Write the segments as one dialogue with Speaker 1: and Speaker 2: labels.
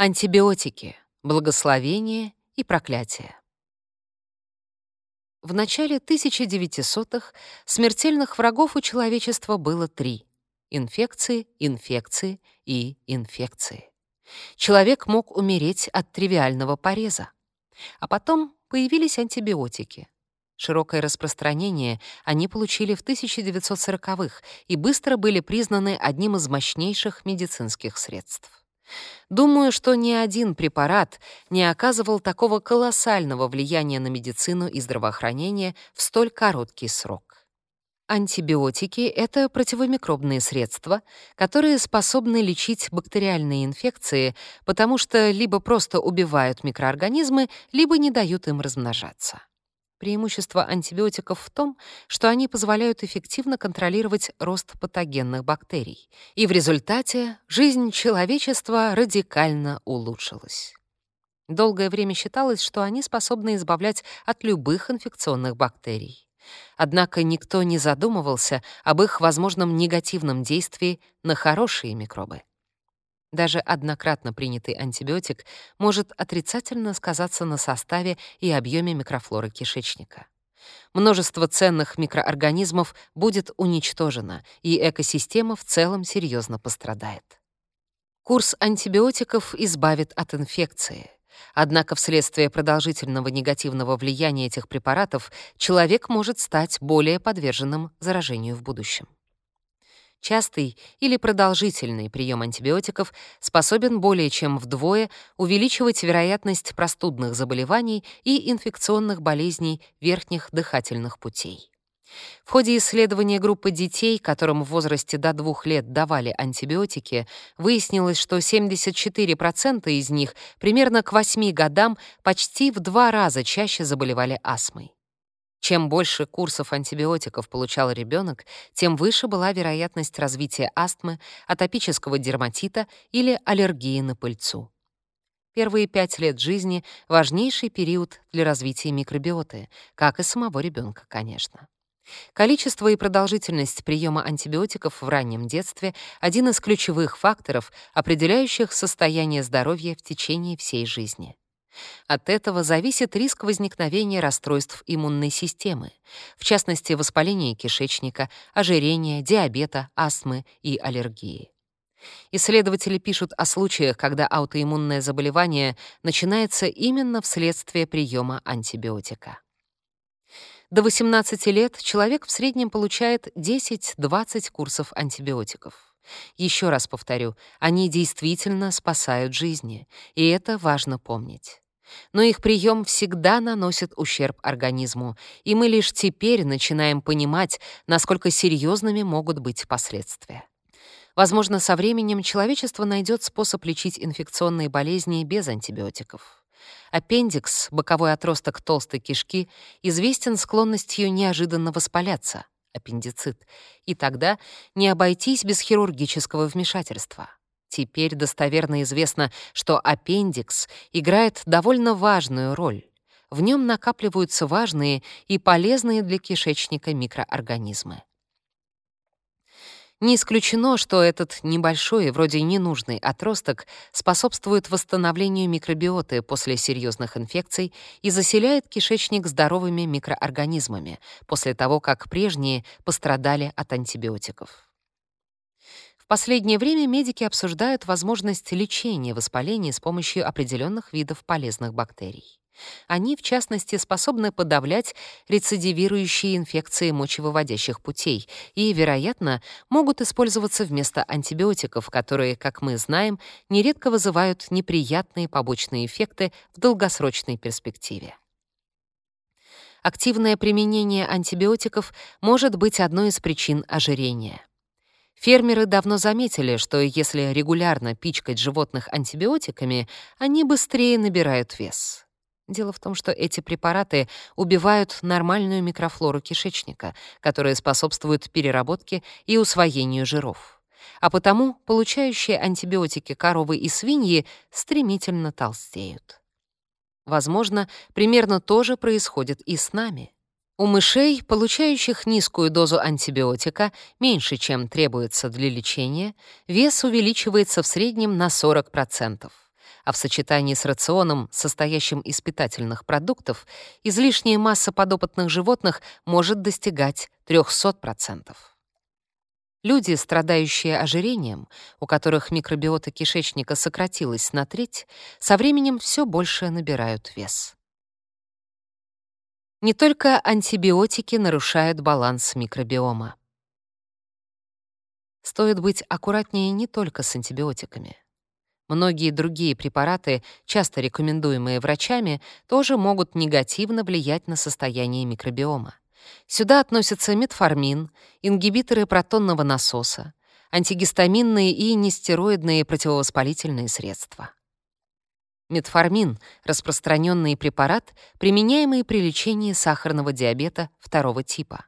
Speaker 1: Антибиотики. Благословение и проклятие. В начале 1900-х смертельных врагов у человечества было три — инфекции, инфекции и инфекции. Человек мог умереть от тривиального пореза. А потом появились антибиотики. Широкое распространение они получили в 1940-х и быстро были признаны одним из мощнейших медицинских средств. Думаю, что ни один препарат не оказывал такого колоссального влияния на медицину и здравоохранение в столь короткий срок. Антибиотики — это противомикробные средства, которые способны лечить бактериальные инфекции, потому что либо просто убивают микроорганизмы, либо не дают им размножаться. Преимущество антибиотиков в том, что они позволяют эффективно контролировать рост патогенных бактерий, и в результате жизнь человечества радикально улучшилась. Долгое время считалось, что они способны избавлять от любых инфекционных бактерий. Однако никто не задумывался об их возможном негативном действии на хорошие микробы. Даже однократно принятый антибиотик может отрицательно сказаться на составе и объеме микрофлоры кишечника. Множество ценных микроорганизмов будет уничтожено, и экосистема в целом серьезно пострадает. Курс антибиотиков избавит от инфекции. Однако вследствие продолжительного негативного влияния этих препаратов человек может стать более подверженным заражению в будущем. Частый или продолжительный прием антибиотиков способен более чем вдвое увеличивать вероятность простудных заболеваний и инфекционных болезней верхних дыхательных путей. В ходе исследования группы детей, которым в возрасте до двух лет давали антибиотики, выяснилось, что 74% из них примерно к 8 годам почти в два раза чаще заболевали астмой. Чем больше курсов антибиотиков получал ребенок, тем выше была вероятность развития астмы, атопического дерматита или аллергии на пыльцу. Первые пять лет жизни — важнейший период для развития микробиоты, как и самого ребенка, конечно. Количество и продолжительность приема антибиотиков в раннем детстве — один из ключевых факторов, определяющих состояние здоровья в течение всей жизни. От этого зависит риск возникновения расстройств иммунной системы, в частности, воспаления кишечника, ожирения, диабета, астмы и аллергии. Исследователи пишут о случаях, когда аутоиммунное заболевание начинается именно вследствие приема антибиотика. До 18 лет человек в среднем получает 10-20 курсов антибиотиков. Еще раз повторю, они действительно спасают жизни, и это важно помнить но их прием всегда наносит ущерб организму, и мы лишь теперь начинаем понимать, насколько серьезными могут быть последствия. Возможно, со временем человечество найдет способ лечить инфекционные болезни без антибиотиков. Аппендикс, боковой отросток толстой кишки, известен склонностью неожиданно воспаляться, аппендицит, и тогда не обойтись без хирургического вмешательства. Теперь достоверно известно, что аппендикс играет довольно важную роль. В нем накапливаются важные и полезные для кишечника микроорганизмы. Не исключено, что этот небольшой и вроде ненужный отросток способствует восстановлению микробиоты после серьезных инфекций и заселяет кишечник здоровыми микроорганизмами после того, как прежние пострадали от антибиотиков последнее время медики обсуждают возможность лечения воспаления с помощью определенных видов полезных бактерий. Они, в частности, способны подавлять рецидивирующие инфекции мочевыводящих путей и, вероятно, могут использоваться вместо антибиотиков, которые, как мы знаем, нередко вызывают неприятные побочные эффекты в долгосрочной перспективе. Активное применение антибиотиков может быть одной из причин ожирения. Фермеры давно заметили, что если регулярно пичкать животных антибиотиками, они быстрее набирают вес. Дело в том, что эти препараты убивают нормальную микрофлору кишечника, которая способствует переработке и усвоению жиров. А потому получающие антибиотики коровы и свиньи стремительно толстеют. Возможно, примерно то же происходит и с нами. У мышей, получающих низкую дозу антибиотика, меньше, чем требуется для лечения, вес увеличивается в среднем на 40%, а в сочетании с рационом, состоящим из питательных продуктов, излишняя масса подопытных животных может достигать 300%. Люди, страдающие ожирением, у которых микробиота кишечника сократилась на треть, со временем все больше набирают вес. Не только антибиотики нарушают баланс микробиома. Стоит быть аккуратнее не только с антибиотиками. Многие другие препараты, часто рекомендуемые врачами, тоже могут негативно влиять на состояние микробиома. Сюда относятся метформин, ингибиторы протонного насоса, антигистаминные и нестероидные противовоспалительные средства. Метформин — распространенный препарат, применяемый при лечении сахарного диабета второго типа.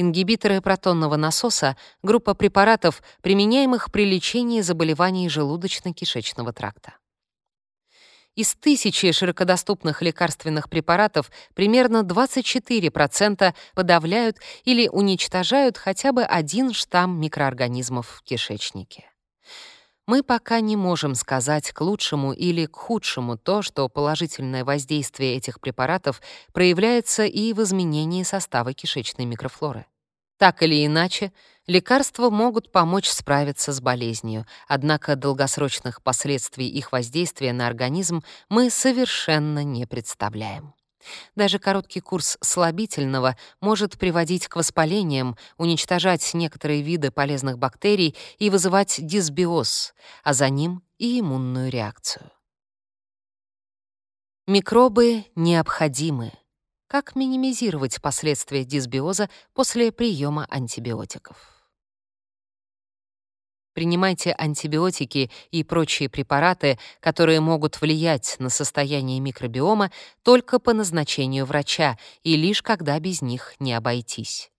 Speaker 1: Ингибиторы протонного насоса — группа препаратов, применяемых при лечении заболеваний желудочно-кишечного тракта. Из тысячи широкодоступных лекарственных препаратов примерно 24% подавляют или уничтожают хотя бы один штамм микроорганизмов в кишечнике. Мы пока не можем сказать к лучшему или к худшему то, что положительное воздействие этих препаратов проявляется и в изменении состава кишечной микрофлоры. Так или иначе, лекарства могут помочь справиться с болезнью, однако долгосрочных последствий их воздействия на организм мы совершенно не представляем. Даже короткий курс слабительного может приводить к воспалениям, уничтожать некоторые виды полезных бактерий и вызывать дисбиоз, а за ним и иммунную реакцию. Микробы необходимы. Как минимизировать последствия дисбиоза после приема антибиотиков? Принимайте антибиотики и прочие препараты, которые могут влиять на состояние микробиома только по назначению врача и лишь когда без них не обойтись.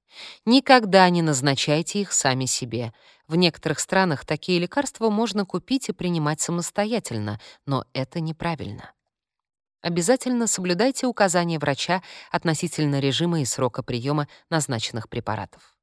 Speaker 1: Никогда не назначайте их сами себе. В некоторых странах такие лекарства можно купить и принимать самостоятельно, но это неправильно. Обязательно соблюдайте указания врача относительно режима и срока приема назначенных препаратов.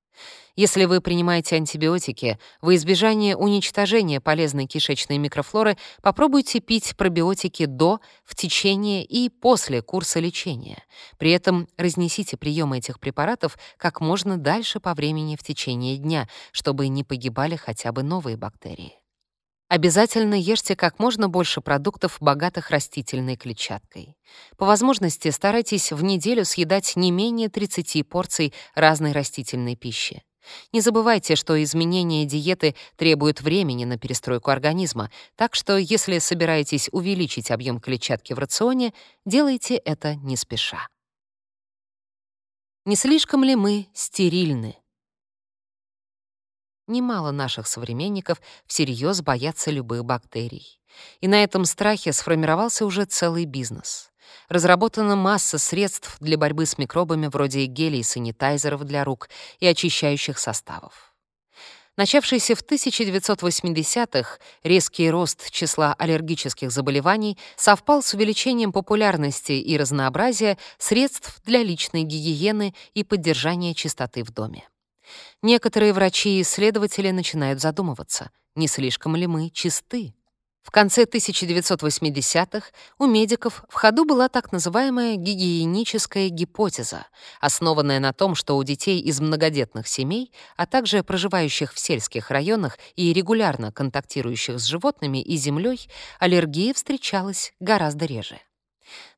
Speaker 1: Если вы принимаете антибиотики, во избежание уничтожения полезной кишечной микрофлоры попробуйте пить пробиотики до, в течение и после курса лечения. При этом разнесите приемы этих препаратов как можно дальше по времени в течение дня, чтобы не погибали хотя бы новые бактерии. Обязательно ешьте как можно больше продуктов, богатых растительной клетчаткой. По возможности старайтесь в неделю съедать не менее 30 порций разной растительной пищи. Не забывайте, что изменение диеты требует времени на перестройку организма, так что если собираетесь увеличить объем клетчатки в рационе, делайте это не спеша. Не слишком ли мы стерильны? Немало наших современников всерьез боятся любых бактерий. И на этом страхе сформировался уже целый бизнес. Разработана масса средств для борьбы с микробами вроде гелей, санитайзеров для рук и очищающих составов. Начавшийся в 1980-х резкий рост числа аллергических заболеваний совпал с увеличением популярности и разнообразия средств для личной гигиены и поддержания чистоты в доме. Некоторые врачи и исследователи начинают задумываться, не слишком ли мы чисты. В конце 1980-х у медиков в ходу была так называемая гигиеническая гипотеза, основанная на том, что у детей из многодетных семей, а также проживающих в сельских районах и регулярно контактирующих с животными и землей, аллергия встречалась гораздо реже.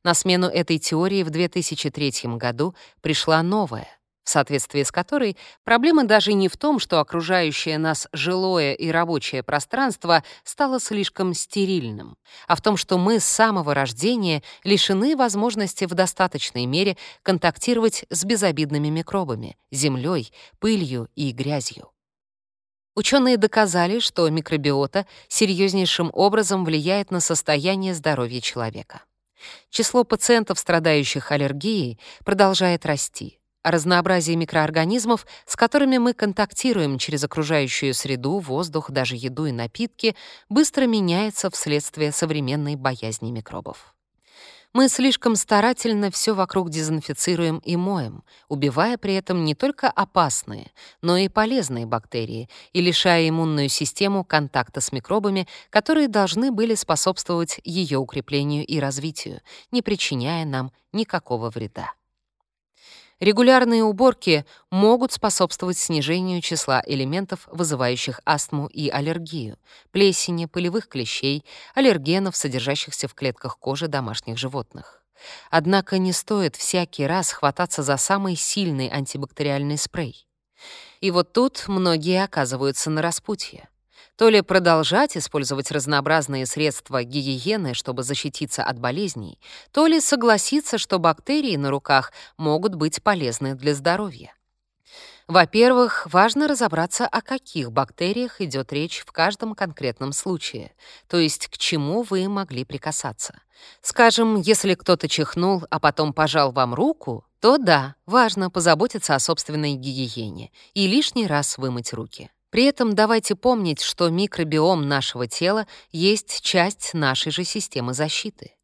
Speaker 1: На смену этой теории в 2003 году пришла новая — в соответствии с которой проблема даже не в том, что окружающее нас жилое и рабочее пространство стало слишком стерильным, а в том, что мы с самого рождения лишены возможности в достаточной мере контактировать с безобидными микробами, землей, пылью и грязью. Ученые доказали, что микробиота серьезнейшим образом влияет на состояние здоровья человека. Число пациентов, страдающих аллергией, продолжает расти разнообразие микроорганизмов, с которыми мы контактируем через окружающую среду, воздух, даже еду и напитки, быстро меняется вследствие современной боязни микробов. Мы слишком старательно все вокруг дезинфицируем и моем, убивая при этом не только опасные, но и полезные бактерии и лишая иммунную систему контакта с микробами, которые должны были способствовать ее укреплению и развитию, не причиняя нам никакого вреда. Регулярные уборки могут способствовать снижению числа элементов, вызывающих астму и аллергию, плесени, пылевых клещей, аллергенов, содержащихся в клетках кожи домашних животных. Однако не стоит всякий раз хвататься за самый сильный антибактериальный спрей. И вот тут многие оказываются на распутье. То ли продолжать использовать разнообразные средства гигиены, чтобы защититься от болезней, то ли согласиться, что бактерии на руках могут быть полезны для здоровья. Во-первых, важно разобраться, о каких бактериях идет речь в каждом конкретном случае, то есть к чему вы могли прикасаться. Скажем, если кто-то чихнул, а потом пожал вам руку, то да, важно позаботиться о собственной гигиене и лишний раз вымыть руки. При этом давайте помнить, что микробиом нашего тела есть часть нашей же системы защиты.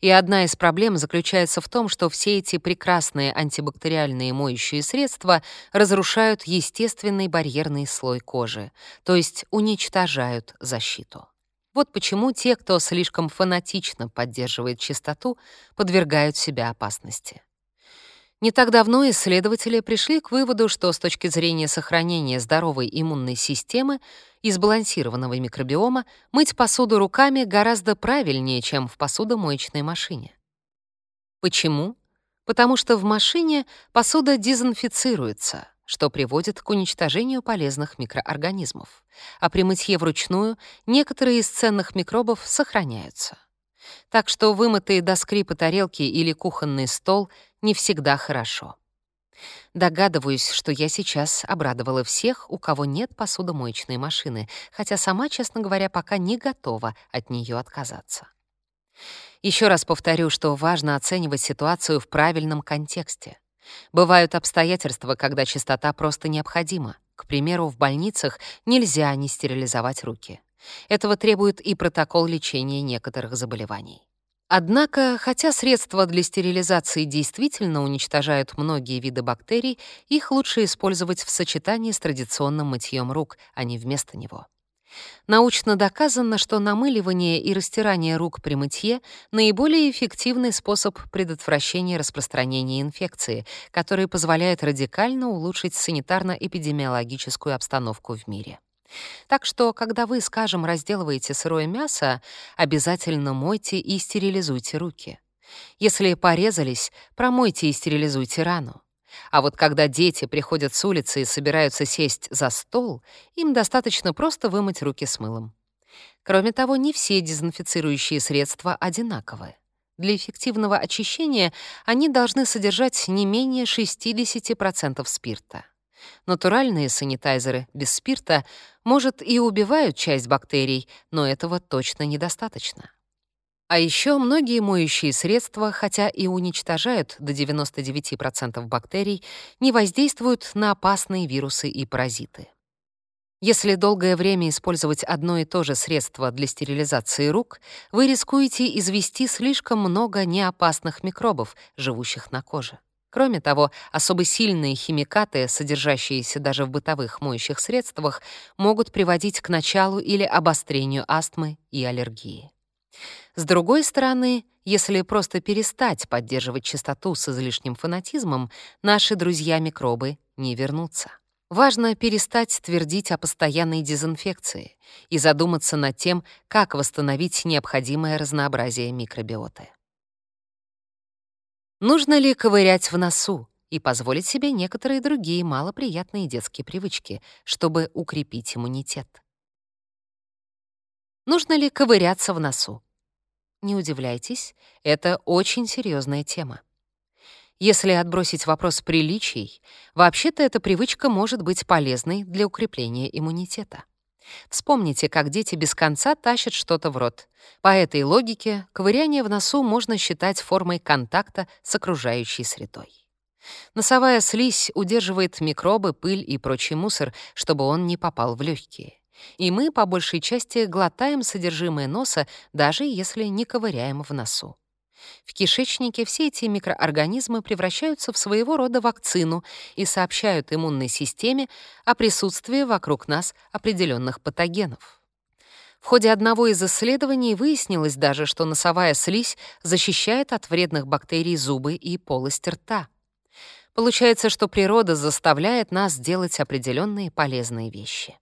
Speaker 1: И одна из проблем заключается в том, что все эти прекрасные антибактериальные моющие средства разрушают естественный барьерный слой кожи, то есть уничтожают защиту. Вот почему те, кто слишком фанатично поддерживает чистоту, подвергают себя опасности. Не так давно исследователи пришли к выводу, что с точки зрения сохранения здоровой иммунной системы и сбалансированного микробиома мыть посуду руками гораздо правильнее, чем в посудомоечной машине. Почему? Потому что в машине посуда дезинфицируется, что приводит к уничтожению полезных микроорганизмов, а при мытье вручную некоторые из ценных микробов сохраняются. Так что вымытые до скрипа тарелки или кухонный стол не всегда хорошо. Догадываюсь, что я сейчас обрадовала всех, у кого нет посудомоечной машины, хотя сама, честно говоря, пока не готова от нее отказаться. Еще раз повторю, что важно оценивать ситуацию в правильном контексте. Бывают обстоятельства, когда чистота просто необходима. К примеру, в больницах нельзя не стерилизовать руки. Этого требует и протокол лечения некоторых заболеваний. Однако, хотя средства для стерилизации действительно уничтожают многие виды бактерий, их лучше использовать в сочетании с традиционным мытьем рук, а не вместо него. Научно доказано, что намыливание и растирание рук при мытье — наиболее эффективный способ предотвращения распространения инфекции, который позволяет радикально улучшить санитарно-эпидемиологическую обстановку в мире. Так что, когда вы, скажем, разделываете сырое мясо, обязательно мойте и стерилизуйте руки. Если порезались, промойте и стерилизуйте рану. А вот когда дети приходят с улицы и собираются сесть за стол, им достаточно просто вымыть руки с мылом. Кроме того, не все дезинфицирующие средства одинаковые. Для эффективного очищения они должны содержать не менее 60% спирта. Натуральные санитайзеры без спирта, может, и убивают часть бактерий, но этого точно недостаточно. А еще многие моющие средства, хотя и уничтожают до 99% бактерий, не воздействуют на опасные вирусы и паразиты. Если долгое время использовать одно и то же средство для стерилизации рук, вы рискуете извести слишком много неопасных микробов, живущих на коже. Кроме того, особо сильные химикаты, содержащиеся даже в бытовых моющих средствах, могут приводить к началу или обострению астмы и аллергии. С другой стороны, если просто перестать поддерживать чистоту с излишним фанатизмом, наши друзья-микробы не вернутся. Важно перестать твердить о постоянной дезинфекции и задуматься над тем, как восстановить необходимое разнообразие микробиоты. Нужно ли ковырять в носу и позволить себе некоторые другие малоприятные детские привычки, чтобы укрепить иммунитет? Нужно ли ковыряться в носу? Не удивляйтесь, это очень серьезная тема. Если отбросить вопрос приличий, вообще-то эта привычка может быть полезной для укрепления иммунитета. Вспомните, как дети без конца тащат что-то в рот. По этой логике ковыряние в носу можно считать формой контакта с окружающей средой. Носовая слизь удерживает микробы, пыль и прочий мусор, чтобы он не попал в легкие. И мы, по большей части, глотаем содержимое носа, даже если не ковыряем в носу. В кишечнике все эти микроорганизмы превращаются в своего рода вакцину и сообщают иммунной системе о присутствии вокруг нас определенных патогенов. В ходе одного из исследований выяснилось даже, что носовая слизь защищает от вредных бактерий зубы и полость рта. Получается, что природа заставляет нас делать определенные полезные вещи.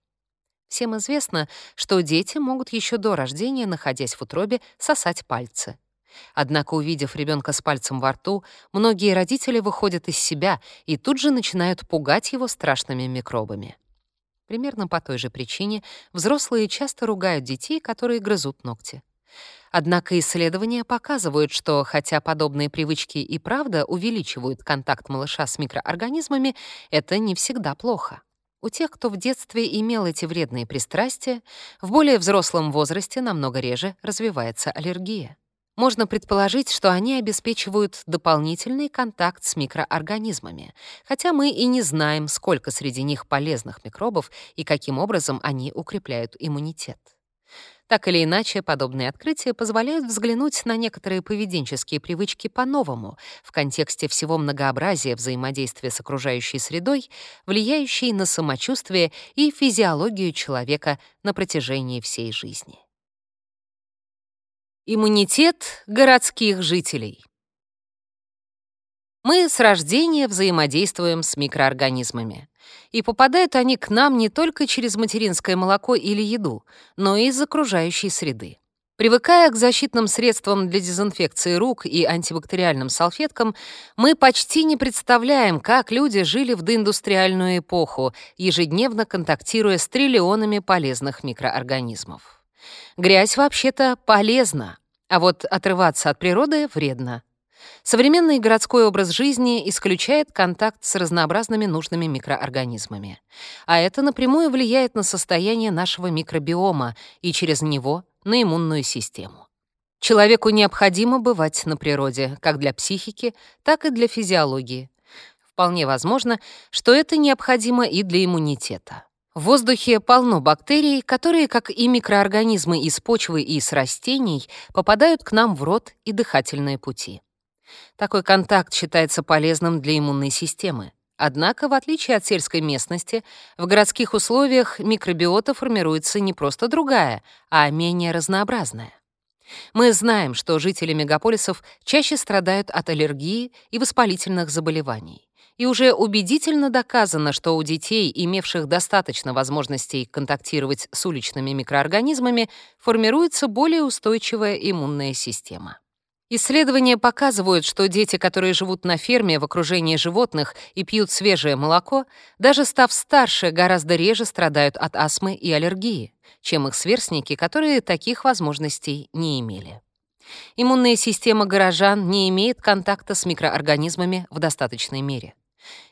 Speaker 1: Всем известно, что дети могут еще до рождения, находясь в утробе, сосать пальцы. Однако, увидев ребенка с пальцем во рту, многие родители выходят из себя и тут же начинают пугать его страшными микробами. Примерно по той же причине взрослые часто ругают детей, которые грызут ногти. Однако исследования показывают, что хотя подобные привычки и правда увеличивают контакт малыша с микроорганизмами, это не всегда плохо. У тех, кто в детстве имел эти вредные пристрастия, в более взрослом возрасте намного реже развивается аллергия. Можно предположить, что они обеспечивают дополнительный контакт с микроорганизмами, хотя мы и не знаем, сколько среди них полезных микробов и каким образом они укрепляют иммунитет. Так или иначе, подобные открытия позволяют взглянуть на некоторые поведенческие привычки по-новому, в контексте всего многообразия взаимодействия с окружающей средой, влияющей на самочувствие и физиологию человека на протяжении всей жизни. Иммунитет городских жителей. Мы с рождения взаимодействуем с микроорганизмами. И попадают они к нам не только через материнское молоко или еду, но и из окружающей среды. Привыкая к защитным средствам для дезинфекции рук и антибактериальным салфеткам, мы почти не представляем, как люди жили в доиндустриальную эпоху, ежедневно контактируя с триллионами полезных микроорганизмов. Грязь вообще-то полезна, а вот отрываться от природы вредно. Современный городской образ жизни исключает контакт с разнообразными нужными микроорганизмами. А это напрямую влияет на состояние нашего микробиома и через него на иммунную систему. Человеку необходимо бывать на природе, как для психики, так и для физиологии. Вполне возможно, что это необходимо и для иммунитета. В воздухе полно бактерий, которые, как и микроорганизмы из почвы и из растений, попадают к нам в рот и дыхательные пути. Такой контакт считается полезным для иммунной системы. Однако, в отличие от сельской местности, в городских условиях микробиота формируется не просто другая, а менее разнообразная. Мы знаем, что жители мегаполисов чаще страдают от аллергии и воспалительных заболеваний и уже убедительно доказано, что у детей, имевших достаточно возможностей контактировать с уличными микроорганизмами, формируется более устойчивая иммунная система. Исследования показывают, что дети, которые живут на ферме в окружении животных и пьют свежее молоко, даже став старше, гораздо реже страдают от астмы и аллергии, чем их сверстники, которые таких возможностей не имели. Иммунная система горожан не имеет контакта с микроорганизмами в достаточной мере.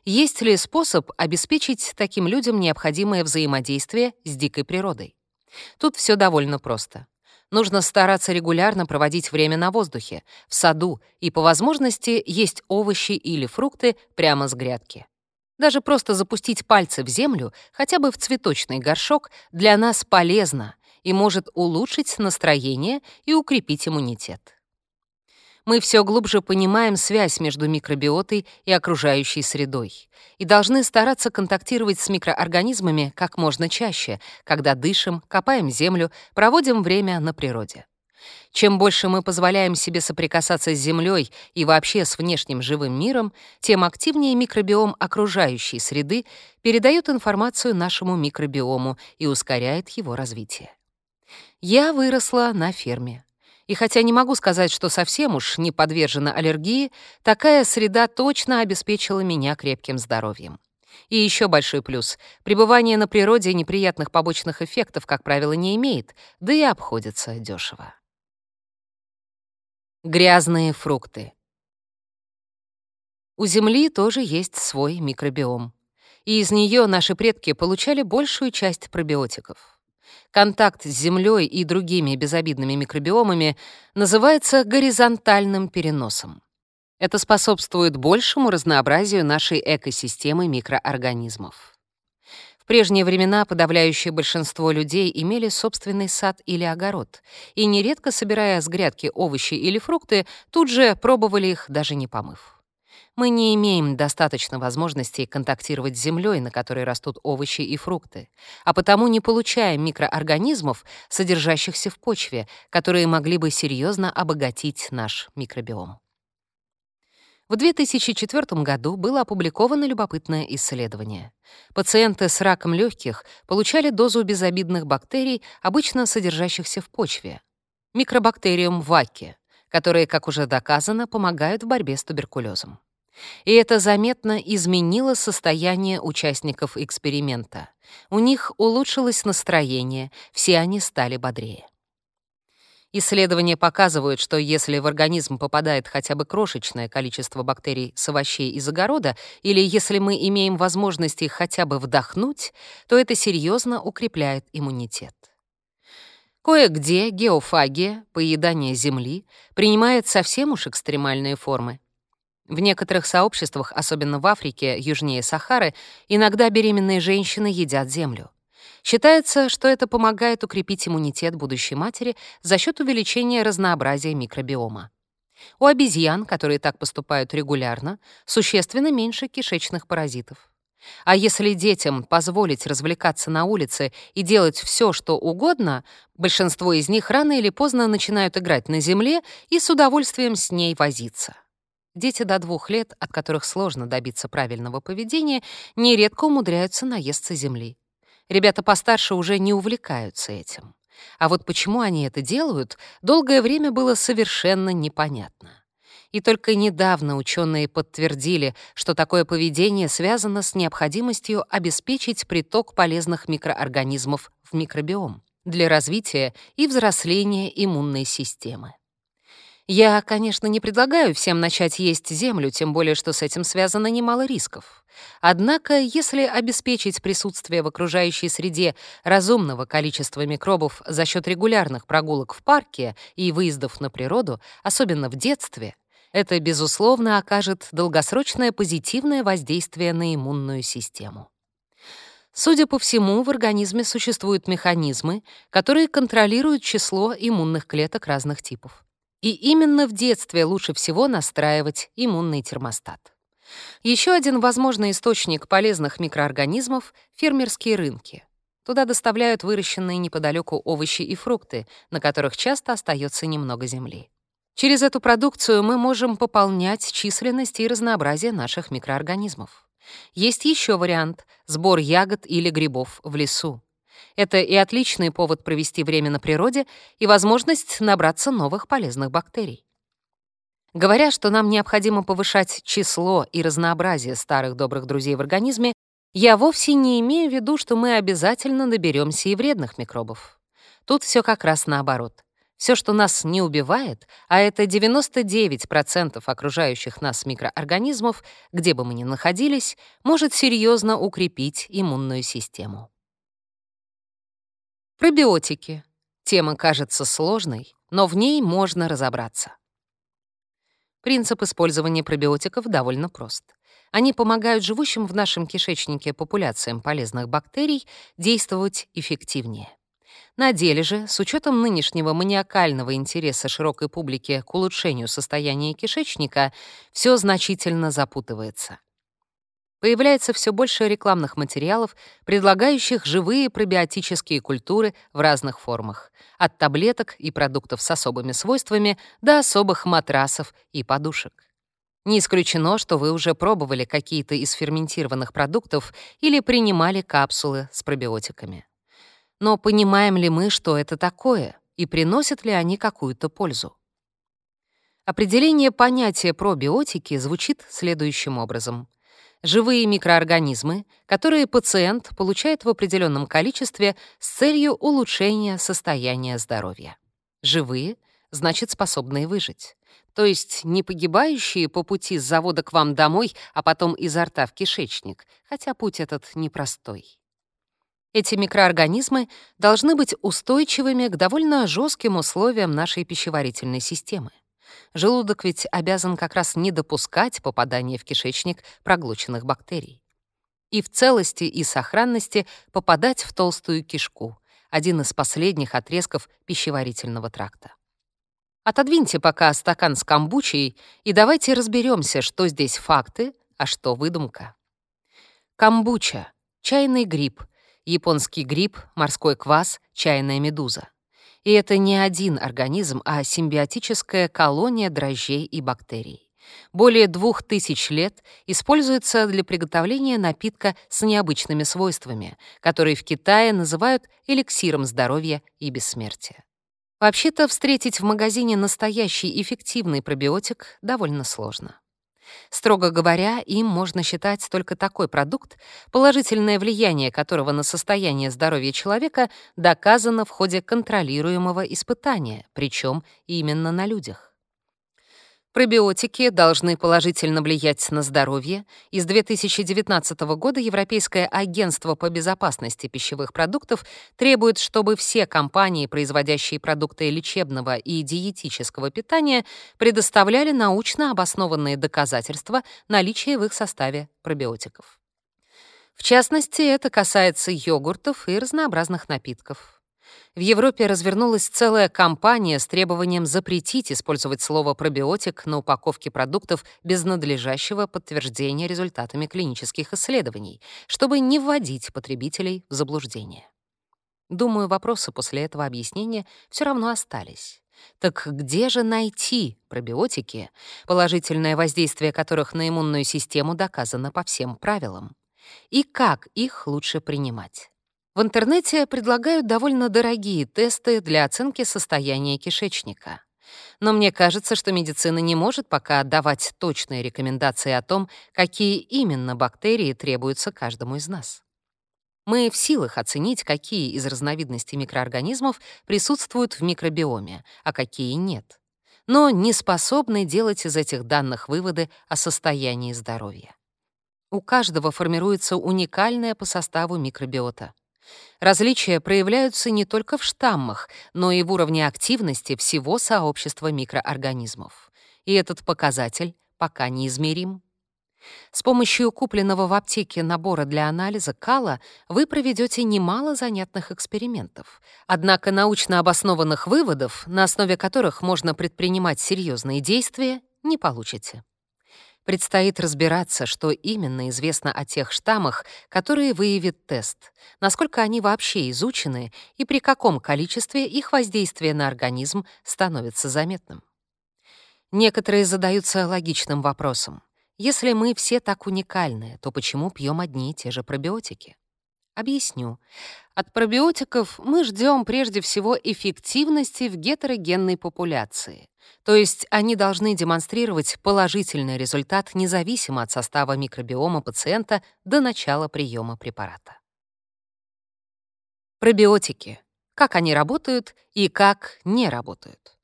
Speaker 1: Есть ли способ обеспечить таким людям необходимое взаимодействие с дикой природой? Тут все довольно просто. Нужно стараться регулярно проводить время на воздухе, в саду и, по возможности, есть овощи или фрукты прямо с грядки. Даже просто запустить пальцы в землю, хотя бы в цветочный горшок, для нас полезно и может улучшить настроение и укрепить иммунитет мы все глубже понимаем связь между микробиотой и окружающей средой и должны стараться контактировать с микроорганизмами как можно чаще, когда дышим, копаем землю, проводим время на природе. Чем больше мы позволяем себе соприкасаться с Землей и вообще с внешним живым миром, тем активнее микробиом окружающей среды передает информацию нашему микробиому и ускоряет его развитие. Я выросла на ферме. И хотя не могу сказать, что совсем уж не подвержена аллергии, такая среда точно обеспечила меня крепким здоровьем. И еще большой плюс — пребывание на природе неприятных побочных эффектов, как правило, не имеет, да и обходится дешево. Грязные фрукты. У Земли тоже есть свой микробиом. И из нее наши предки получали большую часть пробиотиков. Контакт с землей и другими безобидными микробиомами называется горизонтальным переносом. Это способствует большему разнообразию нашей экосистемы микроорганизмов. В прежние времена подавляющее большинство людей имели собственный сад или огород, и нередко, собирая с грядки овощи или фрукты, тут же пробовали их, даже не помыв. Мы не имеем достаточно возможностей контактировать с землей, на которой растут овощи и фрукты, а потому не получаем микроорганизмов, содержащихся в почве, которые могли бы серьезно обогатить наш микробиом. В 2004 году было опубликовано любопытное исследование. Пациенты с раком легких получали дозу безобидных бактерий, обычно содержащихся в почве. Микробактериум ваки, которые, как уже доказано, помогают в борьбе с туберкулезом. И это заметно изменило состояние участников эксперимента. У них улучшилось настроение, все они стали бодрее. Исследования показывают, что если в организм попадает хотя бы крошечное количество бактерий с овощей из огорода, или если мы имеем возможность их хотя бы вдохнуть, то это серьезно укрепляет иммунитет. Кое-где геофагия, поедание земли, принимает совсем уж экстремальные формы. В некоторых сообществах, особенно в Африке, южнее Сахары, иногда беременные женщины едят землю. Считается, что это помогает укрепить иммунитет будущей матери за счет увеличения разнообразия микробиома. У обезьян, которые так поступают регулярно, существенно меньше кишечных паразитов. А если детям позволить развлекаться на улице и делать все, что угодно, большинство из них рано или поздно начинают играть на земле и с удовольствием с ней возиться. Дети до двух лет, от которых сложно добиться правильного поведения, нередко умудряются наесться земли. Ребята постарше уже не увлекаются этим. А вот почему они это делают, долгое время было совершенно непонятно. И только недавно ученые подтвердили, что такое поведение связано с необходимостью обеспечить приток полезных микроорганизмов в микробиом для развития и взросления иммунной системы. Я, конечно, не предлагаю всем начать есть землю, тем более что с этим связано немало рисков. Однако, если обеспечить присутствие в окружающей среде разумного количества микробов за счет регулярных прогулок в парке и выездов на природу, особенно в детстве, это, безусловно, окажет долгосрочное позитивное воздействие на иммунную систему. Судя по всему, в организме существуют механизмы, которые контролируют число иммунных клеток разных типов. И именно в детстве лучше всего настраивать иммунный термостат. Еще один возможный источник полезных микроорганизмов — фермерские рынки. Туда доставляют выращенные неподалеку овощи и фрукты, на которых часто остается немного земли. Через эту продукцию мы можем пополнять численность и разнообразие наших микроорганизмов. Есть еще вариант — сбор ягод или грибов в лесу. Это и отличный повод провести время на природе и возможность набраться новых полезных бактерий. Говоря, что нам необходимо повышать число и разнообразие старых добрых друзей в организме, я вовсе не имею в виду, что мы обязательно наберемся и вредных микробов. Тут все как раз наоборот. Все, что нас не убивает, а это 99% окружающих нас микроорганизмов, где бы мы ни находились, может серьезно укрепить иммунную систему. Пробиотики. Тема кажется сложной, но в ней можно разобраться. Принцип использования пробиотиков довольно прост. Они помогают живущим в нашем кишечнике популяциям полезных бактерий действовать эффективнее. На деле же, с учетом нынешнего маниакального интереса широкой публики к улучшению состояния кишечника, все значительно запутывается. Появляется все больше рекламных материалов, предлагающих живые пробиотические культуры в разных формах, от таблеток и продуктов с особыми свойствами до особых матрасов и подушек. Не исключено, что вы уже пробовали какие-то из ферментированных продуктов или принимали капсулы с пробиотиками. Но понимаем ли мы, что это такое, и приносят ли они какую-то пользу? Определение понятия пробиотики звучит следующим образом — живые микроорганизмы, которые пациент получает в определенном количестве с целью улучшения состояния здоровья. Живые — значит способные выжить. То есть не погибающие по пути с завода к вам домой, а потом изо рта в кишечник, хотя путь этот непростой. Эти микроорганизмы должны быть устойчивыми к довольно жестким условиям нашей пищеварительной системы. Желудок ведь обязан как раз не допускать попадания в кишечник проглоченных бактерий. и в целости и сохранности попадать в толстую кишку, один из последних отрезков пищеварительного тракта. Отодвиньте пока стакан с камбучей и давайте разберемся, что здесь факты, а что выдумка. Камбуча — чайный гриб, японский гриб, морской квас, чайная медуза. И это не один организм, а симбиотическая колония дрожжей и бактерий. Более двух тысяч лет используется для приготовления напитка с необычными свойствами, который в Китае называют эликсиром здоровья и бессмертия. Вообще-то встретить в магазине настоящий эффективный пробиотик довольно сложно. Строго говоря, им можно считать только такой продукт, положительное влияние которого на состояние здоровья человека доказано в ходе контролируемого испытания, причем именно на людях. Пробиотики должны положительно влиять на здоровье, и с 2019 года Европейское агентство по безопасности пищевых продуктов требует, чтобы все компании, производящие продукты лечебного и диетического питания, предоставляли научно обоснованные доказательства наличия в их составе пробиотиков. В частности, это касается йогуртов и разнообразных напитков. В Европе развернулась целая кампания с требованием запретить использовать слово «пробиотик» на упаковке продуктов без надлежащего подтверждения результатами клинических исследований, чтобы не вводить потребителей в заблуждение. Думаю, вопросы после этого объяснения все равно остались. Так где же найти пробиотики, положительное воздействие которых на иммунную систему доказано по всем правилам? И как их лучше принимать? В интернете предлагают довольно дорогие тесты для оценки состояния кишечника. Но мне кажется, что медицина не может пока давать точные рекомендации о том, какие именно бактерии требуются каждому из нас. Мы в силах оценить, какие из разновидностей микроорганизмов присутствуют в микробиоме, а какие нет. Но не способны делать из этих данных выводы о состоянии здоровья. У каждого формируется уникальная по составу микробиота. Различия проявляются не только в штаммах, но и в уровне активности всего сообщества микроорганизмов. И этот показатель пока неизмерим. С помощью купленного в аптеке набора для анализа кала вы проведете немало занятных экспериментов. Однако научно обоснованных выводов, на основе которых можно предпринимать серьезные действия, не получите. Предстоит разбираться, что именно известно о тех штаммах, которые выявит тест, насколько они вообще изучены и при каком количестве их воздействие на организм становится заметным. Некоторые задаются логичным вопросом. Если мы все так уникальны, то почему пьем одни и те же пробиотики? Объясню. От пробиотиков мы ждем прежде всего эффективности в гетерогенной популяции. То есть они должны демонстрировать положительный результат независимо от состава микробиома пациента до начала приема препарата. Пробиотики. Как они работают и как не работают.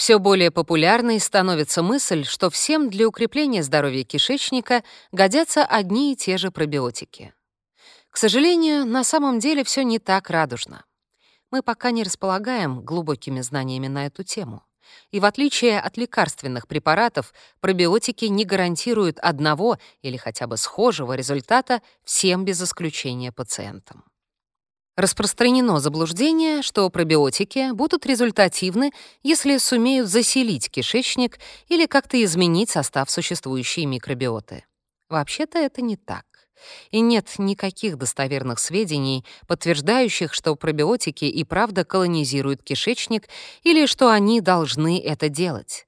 Speaker 1: Все более популярной становится мысль, что всем для укрепления здоровья кишечника годятся одни и те же пробиотики. К сожалению, на самом деле все не так радужно. Мы пока не располагаем глубокими знаниями на эту тему. И в отличие от лекарственных препаратов, пробиотики не гарантируют одного или хотя бы схожего результата всем без исключения пациентам. Распространено заблуждение, что пробиотики будут результативны, если сумеют заселить кишечник или как-то изменить состав существующей микробиоты. Вообще-то это не так. И нет никаких достоверных сведений, подтверждающих, что пробиотики и правда колонизируют кишечник или что они должны это делать.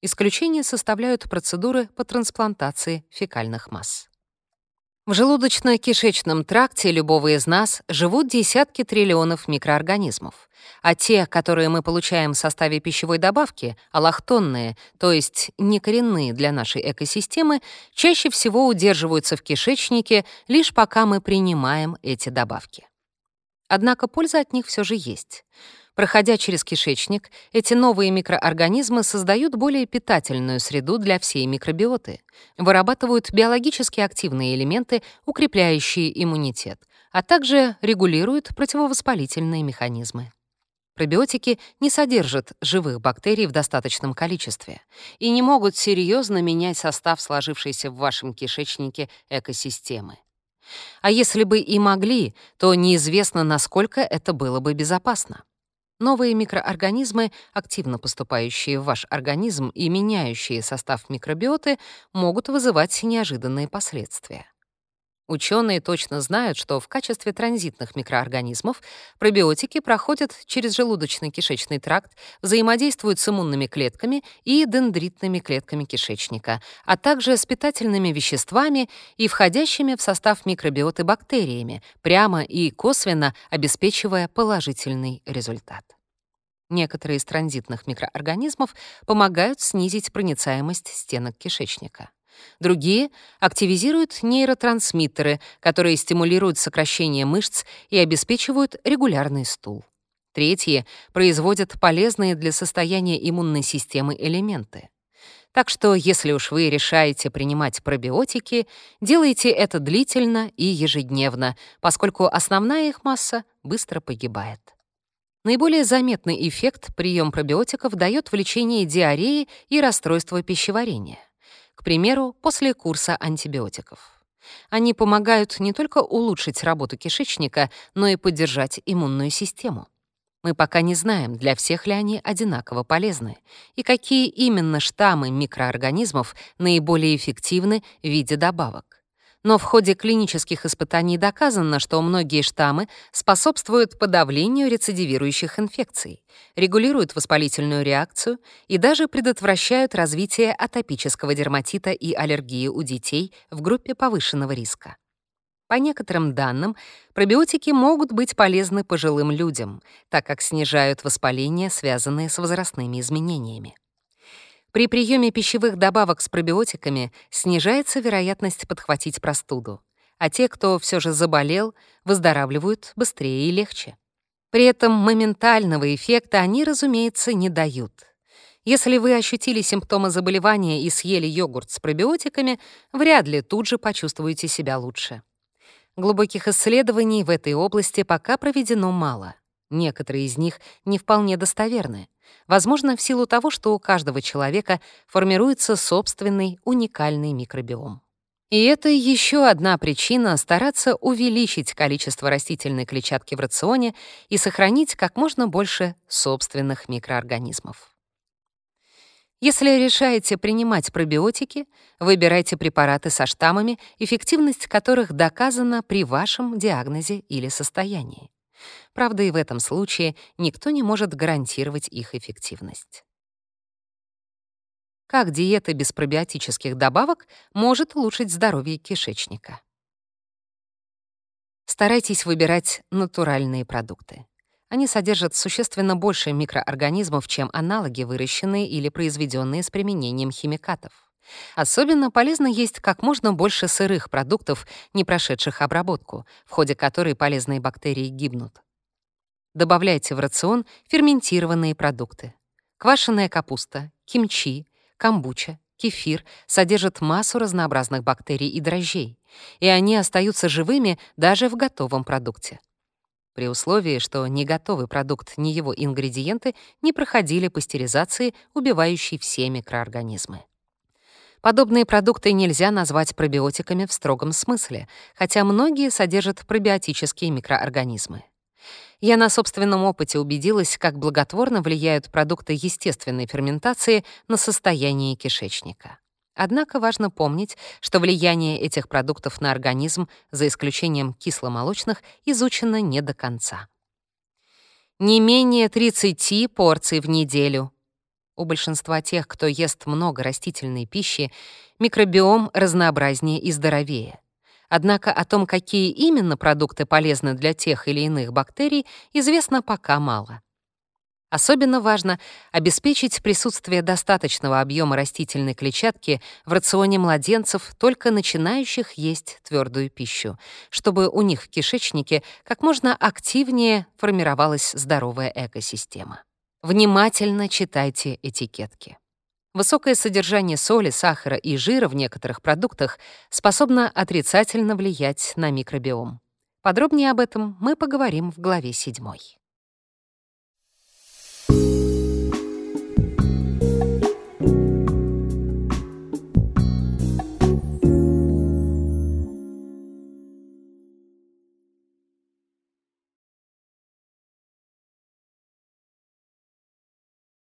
Speaker 1: Исключение составляют процедуры по трансплантации фекальных масс. В желудочно-кишечном тракте любого из нас живут десятки триллионов микроорганизмов, а те, которые мы получаем в составе пищевой добавки, аллохтонные, то есть некоренные для нашей экосистемы, чаще всего удерживаются в кишечнике лишь пока мы принимаем эти добавки. Однако польза от них все же есть. Проходя через кишечник, эти новые микроорганизмы создают более питательную среду для всей микробиоты, вырабатывают биологически активные элементы, укрепляющие иммунитет, а также регулируют противовоспалительные механизмы. Пробиотики не содержат живых бактерий в достаточном количестве и не могут серьезно менять состав сложившейся в вашем кишечнике экосистемы. А если бы и могли, то неизвестно, насколько это было бы безопасно. Новые микроорганизмы, активно поступающие в ваш организм и меняющие состав микробиоты, могут вызывать неожиданные последствия. Ученые точно знают, что в качестве транзитных микроорганизмов пробиотики проходят через желудочно-кишечный тракт, взаимодействуют с иммунными клетками и дендритными клетками кишечника, а также с питательными веществами и входящими в состав микробиоты бактериями, прямо и косвенно обеспечивая положительный результат. Некоторые из транзитных микроорганизмов помогают снизить проницаемость стенок кишечника. Другие активизируют нейротрансмиттеры, которые стимулируют сокращение мышц и обеспечивают регулярный стул. Третьи производят полезные для состояния иммунной системы элементы. Так что, если уж вы решаете принимать пробиотики, делайте это длительно и ежедневно, поскольку основная их масса быстро погибает. Наиболее заметный эффект прием пробиотиков дает в лечении диареи и расстройства пищеварения к примеру, после курса антибиотиков. Они помогают не только улучшить работу кишечника, но и поддержать иммунную систему. Мы пока не знаем, для всех ли они одинаково полезны, и какие именно штаммы микроорганизмов наиболее эффективны в виде добавок. Но в ходе клинических испытаний доказано, что многие штаммы способствуют подавлению рецидивирующих инфекций, регулируют воспалительную реакцию и даже предотвращают развитие атопического дерматита и аллергии у детей в группе повышенного риска. По некоторым данным, пробиотики могут быть полезны пожилым людям, так как снижают воспаление, связанное с возрастными изменениями. При приеме пищевых добавок с пробиотиками снижается вероятность подхватить простуду, а те, кто все же заболел, выздоравливают быстрее и легче. При этом моментального эффекта они, разумеется, не дают. Если вы ощутили симптомы заболевания и съели йогурт с пробиотиками, вряд ли тут же почувствуете себя лучше. Глубоких исследований в этой области пока проведено мало. Некоторые из них не вполне достоверны. Возможно, в силу того, что у каждого человека формируется собственный уникальный микробиом. И это еще одна причина стараться увеличить количество растительной клетчатки в рационе и сохранить как можно больше собственных микроорганизмов. Если решаете принимать пробиотики, выбирайте препараты со штаммами, эффективность которых доказана при вашем диагнозе или состоянии. Правда, и в этом случае никто не может гарантировать их эффективность. Как диета без пробиотических добавок может улучшить здоровье кишечника? Старайтесь выбирать натуральные продукты. Они содержат существенно больше микроорганизмов, чем аналоги, выращенные или произведенные с применением химикатов. Особенно полезно есть как можно больше сырых продуктов, не прошедших обработку, в ходе которой полезные бактерии гибнут. Добавляйте в рацион ферментированные продукты. Квашеная капуста, кимчи, камбуча, кефир содержат массу разнообразных бактерий и дрожжей, и они остаются живыми даже в готовом продукте. При условии, что ни готовый продукт, ни его ингредиенты не проходили пастеризации, убивающей все микроорганизмы. Подобные продукты нельзя назвать пробиотиками в строгом смысле, хотя многие содержат пробиотические микроорганизмы. Я на собственном опыте убедилась, как благотворно влияют продукты естественной ферментации на состояние кишечника. Однако важно помнить, что влияние этих продуктов на организм, за исключением кисломолочных, изучено не до конца. Не менее 30 порций в неделю у большинства тех, кто ест много растительной пищи, микробиом разнообразнее и здоровее. Однако о том, какие именно продукты полезны для тех или иных бактерий, известно пока мало. Особенно важно обеспечить присутствие достаточного объема растительной клетчатки в рационе младенцев, только начинающих есть твердую пищу, чтобы у них в кишечнике как можно активнее формировалась здоровая экосистема. Внимательно читайте этикетки. Высокое содержание соли, сахара и жира в некоторых продуктах способно отрицательно влиять на микробиом. Подробнее об этом мы поговорим в главе 7.